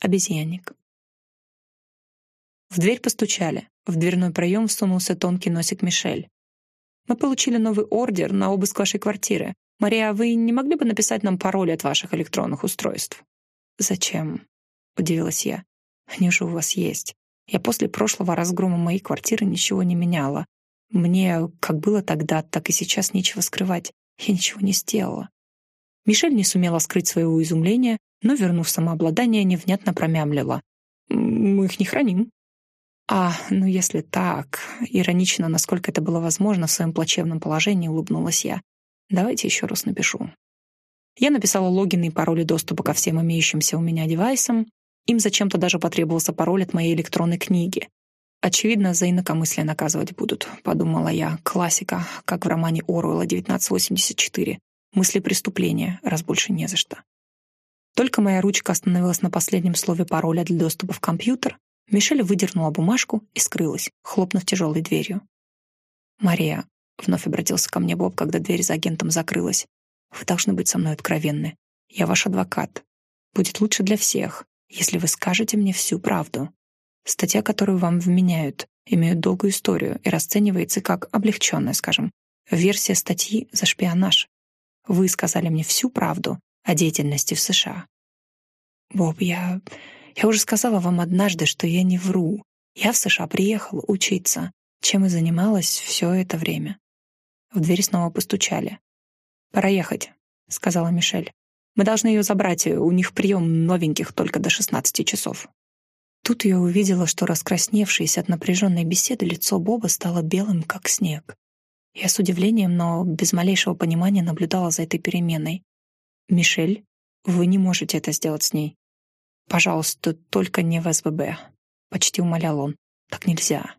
Обезьянник. В дверь постучали. В дверной проем всунулся тонкий носик Мишель. «Мы получили новый ордер на обыск вашей квартиры. Мария, вы не могли бы написать нам пароль от ваших электронных устройств?» «Зачем?» — удивилась я. «Они же у вас есть. Я после прошлого разгрома моей квартиры ничего не меняла. Мне, как было тогда, так и сейчас нечего скрывать. Я ничего не сделала». Мишель не сумела скрыть своего изумления, но, вернув самообладание, невнятно промямлила. «Мы их не храним». «А, ну если так...» Иронично, насколько это было возможно, в своем плачевном положении улыбнулась я. «Давайте еще раз напишу». Я написала логины и пароли доступа ко всем имеющимся у меня девайсам. Им зачем-то даже потребовался пароль от моей электронной книги. «Очевидно, за инакомыслие наказывать будут», — подумала я. Классика, как в романе Оруэлла «1984». Мысли преступления, раз больше не за что. Только моя ручка остановилась на последнем слове пароля для доступа в компьютер, Мишель выдернула бумажку и скрылась, хлопнув тяжелой дверью. «Мария», — вновь обратился ко мне Боб, когда дверь за агентом закрылась, «вы должны быть со мной откровенны. Я ваш адвокат. Будет лучше для всех, если вы скажете мне всю правду. Статья, которую вам вменяют, имеет долгую историю и расценивается как облегченная, скажем, версия статьи за шпионаж. Вы сказали мне всю правду о деятельности в США. Боб, я... Я уже сказала вам однажды, что я не вру. Я в США приехала учиться, чем и занималась все это время. В дверь снова постучали. «Пора ехать», — сказала Мишель. «Мы должны ее забрать, у них прием новеньких только до шестнадцати часов». Тут я увидела, что раскрасневшееся от напряженной беседы лицо Боба стало белым, как снег. Я с удивлением, но без малейшего понимания наблюдала за этой переменой. «Мишель, вы не можете это сделать с ней. Пожалуйста, только не в СББ», — почти умолял он. «Так нельзя».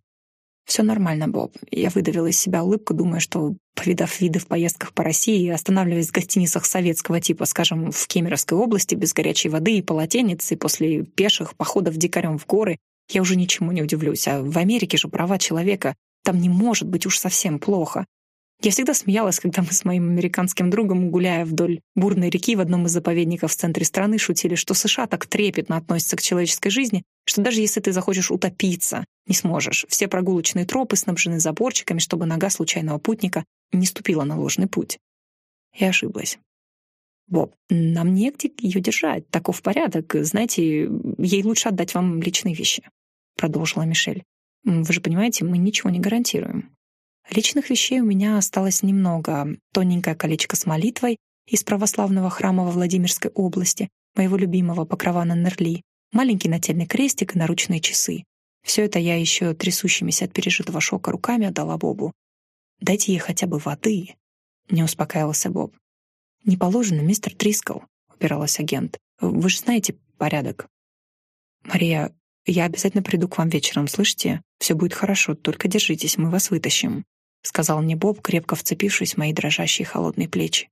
«Все нормально, Боб». Я выдавила из себя улыбку, думая, что, повидав виды в поездках по России и останавливаясь в гостиницах советского типа, скажем, в Кемеровской области, без горячей воды и полотенец, и после пеших походов дикарем в горы, я уже ничему не удивлюсь. А в Америке же права человека. Там не может быть уж совсем плохо. Я всегда смеялась, когда мы с моим американским другом, гуляя вдоль бурной реки в одном из заповедников в центре страны, шутили, что США так трепетно относятся к человеческой жизни, что даже если ты захочешь утопиться, не сможешь. Все прогулочные тропы снабжены заборчиками, чтобы нога случайного путника не ступила на ложный путь. Я ошиблась. «Боб, нам негде ее держать. Таков порядок. Знаете, ей лучше отдать вам личные вещи», — продолжила Мишель. «Вы же понимаете, мы ничего не гарантируем. Личных вещей у меня осталось немного. Тоненькое колечко с молитвой из православного храма во Владимирской области, моего любимого покрова на Нерли, маленький нательный крестик и наручные часы. Все это я еще трясущимися от пережитого шока руками отдала Бобу. «Дайте ей хотя бы воды», — не успокаивался Боб. «Не положено, мистер Трискл», — упиралась агент. «Вы же знаете порядок». «Мария, я обязательно приду к вам вечером, слышите? Все будет хорошо, только держитесь, мы вас вытащим», — сказал мне Боб, крепко вцепившись в мои дрожащие холодные плечи.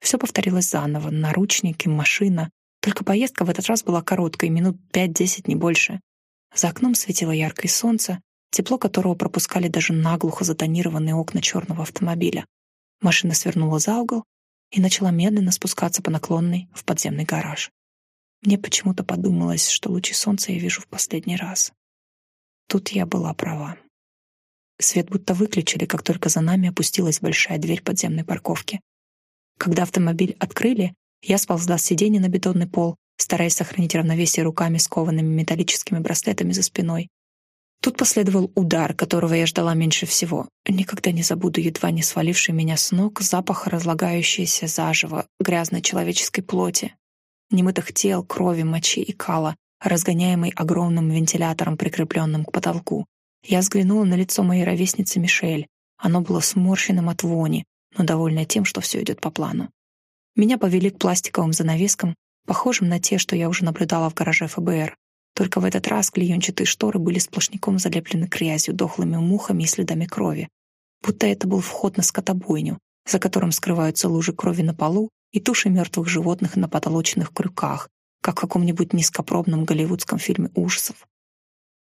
Все повторилось заново. Наручники, машина. Только поездка в этот раз была короткой, минут пять-десять, не больше. За окном светило яркое солнце, тепло которого пропускали даже наглухо затонированные окна черного автомобиля. Машина свернула за угол и начала медленно спускаться по наклонной в подземный гараж. Мне почему-то подумалось, что лучи солнца я вижу в последний раз. Тут я была права. Свет будто выключили, как только за нами опустилась большая дверь подземной парковки. Когда автомобиль открыли, я сползла с сиденья на бетонный пол, стараясь сохранить равновесие руками, скованными металлическими браслетами за спиной. Тут последовал удар, которого я ждала меньше всего. Никогда не забуду едва не сваливший меня с ног запах разлагающейся заживо грязной человеческой плоти, немытых тел, крови, мочи и кала, разгоняемый огромным вентилятором, прикрепленным к потолку. Я взглянула на лицо моей ровесницы Мишель. Оно было сморщенным от вони, но довольное тем, что все идет по плану. Меня повели к пластиковым занавескам, похожим на те, что я уже наблюдала в гараже ФБР. Только в этот раз клеенчатые шторы были сплошняком залеплены грязью, дохлыми мухами и следами крови. Будто это был вход на скотобойню, за которым скрываются лужи крови на полу и туши мертвых животных на потолочных крюках, как в каком-нибудь низкопробном голливудском фильме ужасов.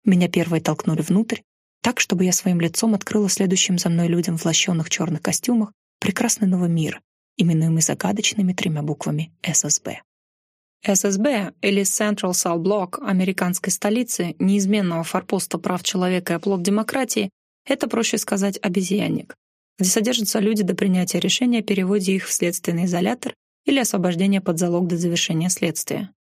Меня первой толкнули внутрь, так, чтобы я своим лицом открыла следующим за мной людям в лощенных черных костюмах прекрасный новый мир, именуемый загадочными тремя буквами ССБ. ССБ или Central Cell Block американской столицы, неизменного форпоста прав человека и оплот демократии, это, проще сказать, обезьянник, где содержатся люди до принятия решения о переводе их в следственный изолятор или освобождения под залог до завершения следствия.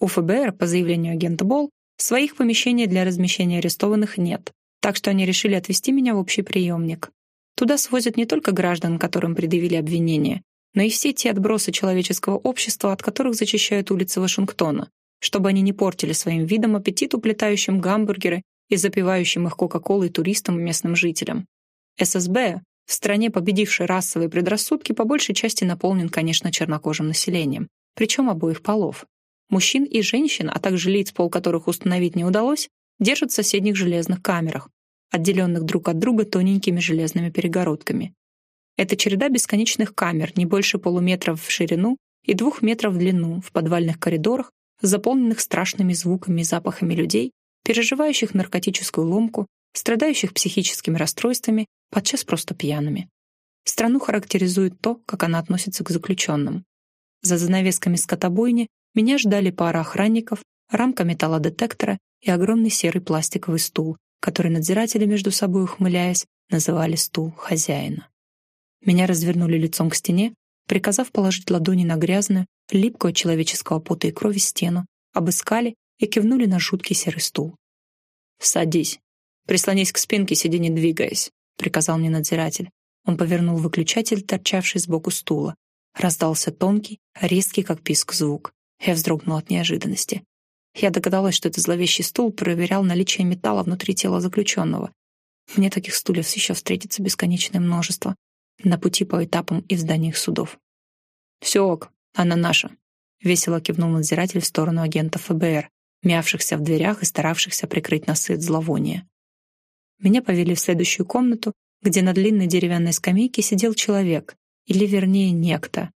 У ФБР, по заявлению агента Болл, своих помещений для размещения арестованных нет, так что они решили отвезти меня в общий приемник. Туда свозят не только граждан, которым предъявили обвинения, но и все те отбросы человеческого общества, от которых зачищают улицы Вашингтона, чтобы они не портили своим видом аппетит уплетающим гамбургеры и запивающим их Кока-Колой туристам и местным жителям. ССБ, в стране, победившей расовые предрассудки, по большей части наполнен, конечно, чернокожим населением, причем обоих полов. Мужчин и женщин, а также лиц, пол которых установить не удалось, держат в соседних железных камерах, отделенных друг от друга тоненькими железными перегородками. Это череда бесконечных камер, не больше полуметра в ширину и двух метров в длину, в подвальных коридорах, заполненных страшными звуками и запахами людей, переживающих наркотическую ломку, страдающих психическими расстройствами, подчас просто пьяными. Страну характеризует то, как она относится к заключенным. За занавесками скотобойни меня ждали пара охранников, рамка металлодетектора и огромный серый пластиковый стул, который надзиратели между собой ухмыляясь называли стул хозяина. Меня развернули лицом к стене, приказав положить ладони на грязную, липкую от человеческого пота и крови стену, обыскали и кивнули на жуткий серый стул. «Садись. Прислонись к спинке, сиди не двигаясь», — приказал мне надзиратель. Он повернул выключатель, торчавший сбоку стула. Раздался тонкий, резкий, как писк, звук. Я вздрогнул от неожиданности. Я догадалась, что этот зловещий стул проверял наличие металла внутри тела заключенного. Мне таких стульев еще встретится бесконечное множество на пути по этапам и в зданиях судов. «Все ок, она наша», — весело кивнул надзиратель в сторону агентов ФБР, мявшихся в дверях и старавшихся прикрыть носы от зловония. Меня повели в следующую комнату, где на длинной деревянной скамейке сидел человек, или вернее некто,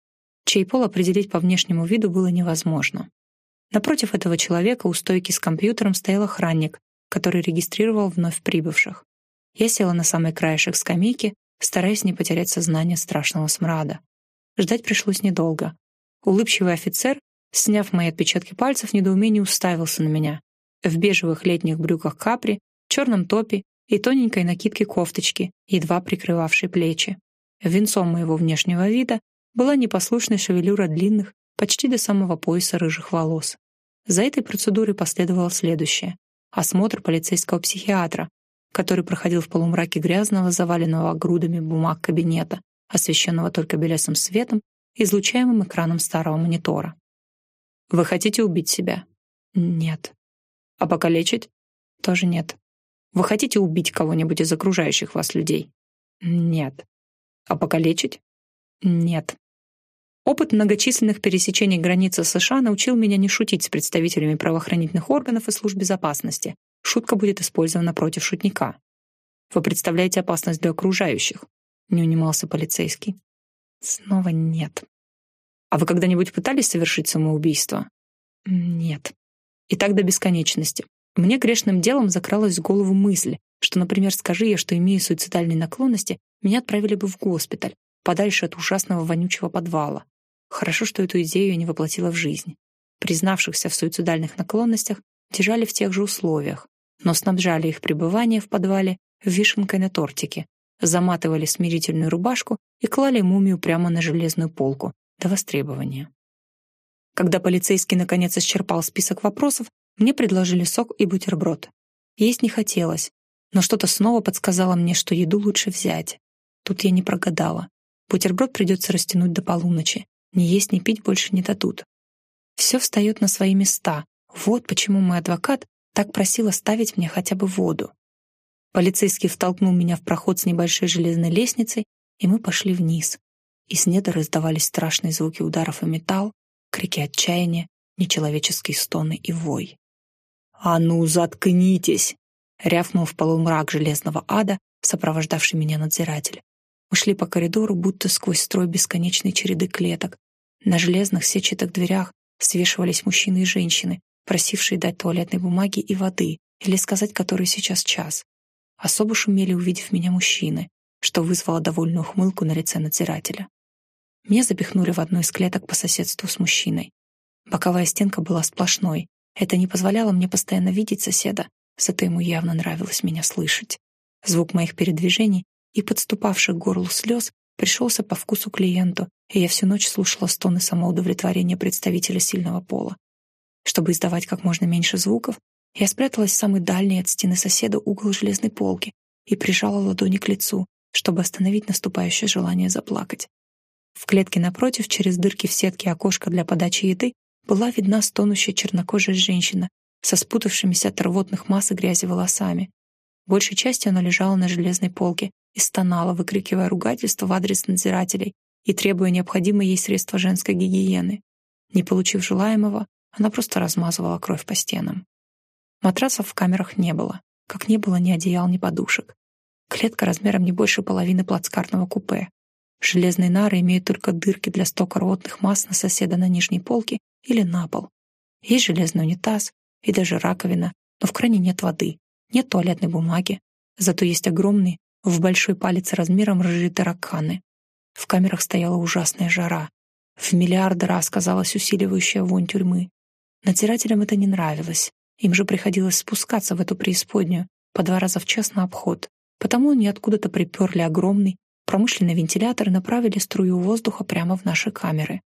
чей пол определить по внешнему виду было невозможно. Напротив этого человека у стойки с компьютером стоял охранник, который регистрировал вновь прибывших. Я села на самый краешек скамейки, стараясь не потерять сознание страшного смрада. Ждать пришлось недолго. Улыбчивый офицер, сняв мои отпечатки пальцев, недоумение уставился на меня. В бежевых летних брюках капри, черном топе и тоненькой накидке кофточки, едва прикрывавшей плечи. Венцом моего внешнего вида была непослушная шевелюра длинных, почти до самого пояса рыжих волос. За этой процедурой последовало следующее. Осмотр полицейского психиатра, который проходил в полумраке грязного, заваленного грудами бумаг кабинета, освещенного только белесым светом, излучаемым экраном старого монитора. «Вы хотите убить себя?» «Нет». «А покалечить?» «Тоже нет». «Вы хотите убить кого-нибудь из окружающих вас людей?» «Нет». «А покалечить?» «Нет». Опыт многочисленных пересечений границы США научил меня не шутить с представителями правоохранительных органов и служб безопасности, Шутка будет использована против шутника. Вы представляете опасность для окружающих, не унимался полицейский. Снова нет. А вы когда-нибудь пытались совершить самоубийство? Нет. И так до бесконечности. Мне грешным делом закралась в голову мысль, что, например, скажи я, что имею суицидальные наклонности, меня отправили бы в госпиталь, подальше от ужасного вонючего подвала. Хорошо, что эту идею не воплотила в жизнь. Признавшихся в суицидальных наклонностях держали в тех же условиях, но снабжали их пребывание в подвале вишенкой на тортике, заматывали смирительную рубашку и клали мумию прямо на железную полку до востребования. Когда полицейский наконец исчерпал список вопросов, мне предложили сок и бутерброд. Есть не хотелось, но что-то снова подсказало мне, что еду лучше взять. Тут я не прогадала. Бутерброд придется растянуть до полуночи. Ни есть, ни пить больше не дадут. Все встает на свои места, вот почему мой адвокат так просил оставить мне хотя бы воду. Полицейский втолкнул меня в проход с небольшой железной лестницей, и мы пошли вниз. Из недр раздавались страшные звуки ударов о металл, крики отчаяния, нечеловеческие стоны и вой. «А ну, заткнитесь!» — рявкнул в полумрак железного ада, сопровождавший меня надзиратель. Мы шли по коридору, будто сквозь строй бесконечной череды клеток. На железных сетчатых дверях свешивались мужчины и женщины, просившие дать туалетной бумаги и воды, или сказать, который сейчас час. Особо шумели, увидев меня мужчины, что вызвало довольную ухмылку на лице надзирателя. Меня запихнули в одну из клеток по соседству с мужчиной. Боковая стенка была сплошной. Это не позволяло мне постоянно видеть соседа, зато ему явно нравилось меня слышать. Звук моих передвижений и подступавших к горлу слез пришелся по вкусу клиенту, и я всю ночь слушала стоны самоудовлетворения представителя сильного пола. Чтобы издавать как можно меньше звуков, я спряталась в самый дальний от стены соседа угол железной полки и прижала ладони к лицу, чтобы остановить наступающее желание заплакать. В клетке напротив, через дырки в сетке окошка для подачи еды, была видна стонущая чернокожая женщина со спутавшимися от рвотных масс и грязи волосами. Большей частью она лежала на железной полке и стонала, выкрикивая ругательства в адрес надзирателей и требуя необходимые ей средства женской гигиены. Не получив желаемого, она просто размазывала кровь по стенам. Матрасов в камерах не было, как не было ни одеял, ни подушек. Клетка размером не больше половины плацкартного купе. Железные нары имеют только дырки для стока рвотных масс на соседа на нижней полке или на пол. Есть железный унитаз и даже раковина, но в кране нет воды, нет туалетной бумаги, зато есть огромные, в большой палец размером рыжие тараканы. В камерах стояла ужасная жара. В миллиарды раз казалась усиливающая вонь тюрьмы. Надзирателям это не нравилось. Им же приходилось спускаться в эту преисподнюю по два раза в час на обход. Потому они откуда-то приперли огромный промышленный вентилятор и направили струю воздуха прямо в наши камеры.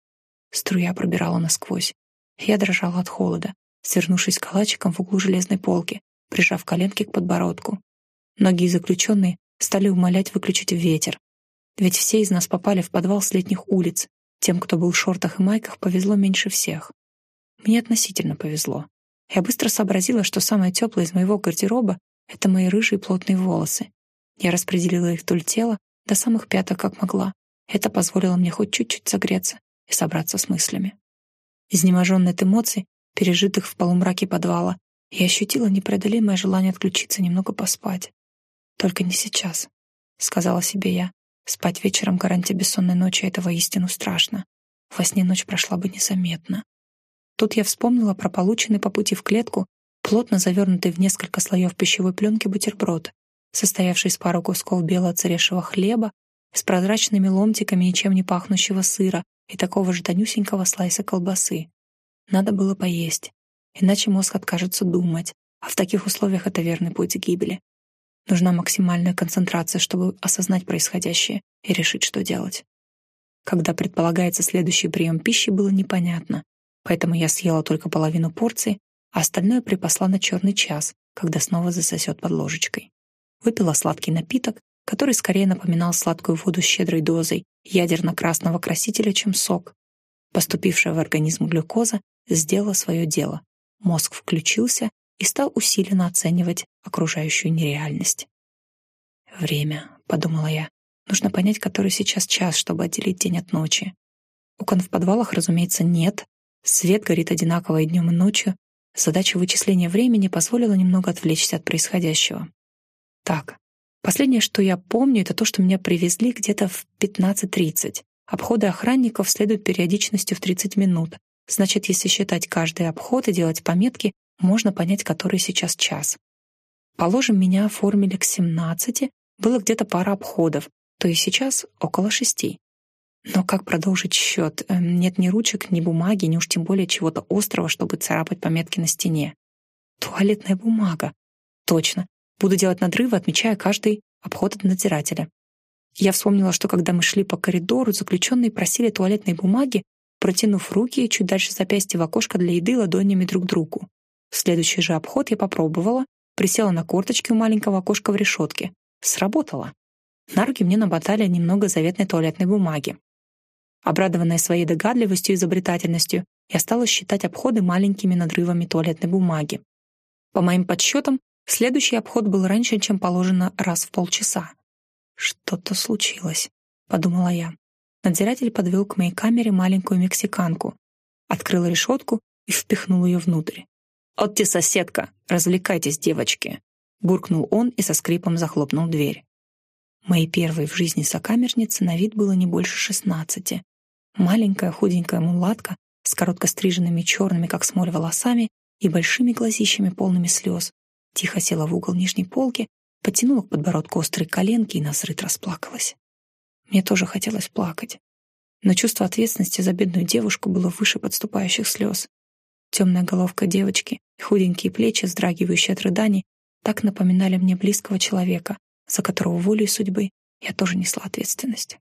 Струя пробирала насквозь. Я дрожала от холода, свернувшись калачиком в углу железной полки, прижав коленки к подбородку. Многие заключенные стали умолять выключить ветер. Ведь все из нас попали в подвал с летних улиц. Тем, кто был в шортах и майках, повезло меньше всех. Мне относительно повезло. Я быстро сообразила, что самое теплое из моего гардероба — это мои рыжие плотные волосы. Я распределила их вдоль тела до самых пяток, как могла. Это позволило мне хоть чуть-чуть согреться и собраться с мыслями. Изнеможенный от эмоций, пережитых в полумраке подвала, я ощутила непреодолимое желание отключиться немного поспать. «Только не сейчас», — сказала себе я. «Спать вечером гарантия бессонной ночи — это воистину страшно. Во сне ночь прошла бы незаметно». Тут я вспомнила про полученный по пути в клетку, плотно завернутый в несколько слоев пищевой пленки бутерброд, состоявший из пары кусков белого царешего хлеба с прозрачными ломтиками ничем не пахнущего сыра и такого же тонюсенького слайса колбасы. Надо было поесть, иначе мозг откажется думать, а в таких условиях это верный путь к гибели. Нужна максимальная концентрация, чтобы осознать происходящее и решить, что делать. Когда предполагается следующий прием пищи, было непонятно, поэтому я съела только половину порции, а остальное припасла на черный час, когда снова засосет под ложечкой. Выпила сладкий напиток, который скорее напоминал сладкую воду с щедрой дозой ядерно-красного красителя, чем сок. Поступившая в организм глюкоза сделала свое дело. Мозг включился, и стал усиленно оценивать окружающую нереальность. «Время», — подумала я. «Нужно понять, который сейчас час, чтобы отделить день от ночи. Окон в подвалах, разумеется, нет. Свет горит одинаково и днем, и ночью. Задача вычисления времени позволила немного отвлечься от происходящего. Так, последнее, что я помню, это то, что меня привезли где-то в 15.30. Обходы охранников следуют периодичностью в 30 минут. Значит, если считать каждый обход и делать пометки, можно понять, который сейчас час. Положим, меня оформили к 17, было где-то пара обходов, то есть сейчас около шести. Но как продолжить счет? Эм, нет ни ручек, ни бумаги, ни уж тем более чего-то острого, чтобы царапать пометки на стене. Туалетная бумага. Точно. Буду делать надрывы, отмечая каждый обход от надзирателя. Я вспомнила, что когда мы шли по коридору, заключенные просили туалетной бумаги, протянув руки чуть дальше запястья в окошко для еды ладонями друг другу. Следующий же обход я попробовала, присела на корточки у маленького окошка в решетке. Сработало. На руки мне наботали немного заветной туалетной бумаги. Обрадованная своей догадливостью и изобретательностью, я стала считать обходы маленькими надрывами туалетной бумаги. По моим подсчетам, следующий обход был раньше, чем положено раз в полчаса. «Что-то случилось», — подумала я. Надзиратель подвел к моей камере маленькую мексиканку, открыл решетку и впихнул ее внутрь. «Отти, соседка, развлекайтесь, девочки!» Буркнул он и со скрипом захлопнул дверь. Моей первой в жизни сокамерницы на вид было не больше шестнадцати. Маленькая худенькая мулатка с коротко стриженными черными, как смоль, волосами и большими глазищами, полными слез, тихо села в угол нижней полки, потянула к подбородку острые коленки и насрыт расплакалась. Мне тоже хотелось плакать. Но чувство ответственности за бедную девушку было выше подступающих слез. Темная головка девочки и худенькие плечи, вздрагивающие от рыданий, так напоминали мне близкого человека, за которого волей судьбы я тоже несла ответственность.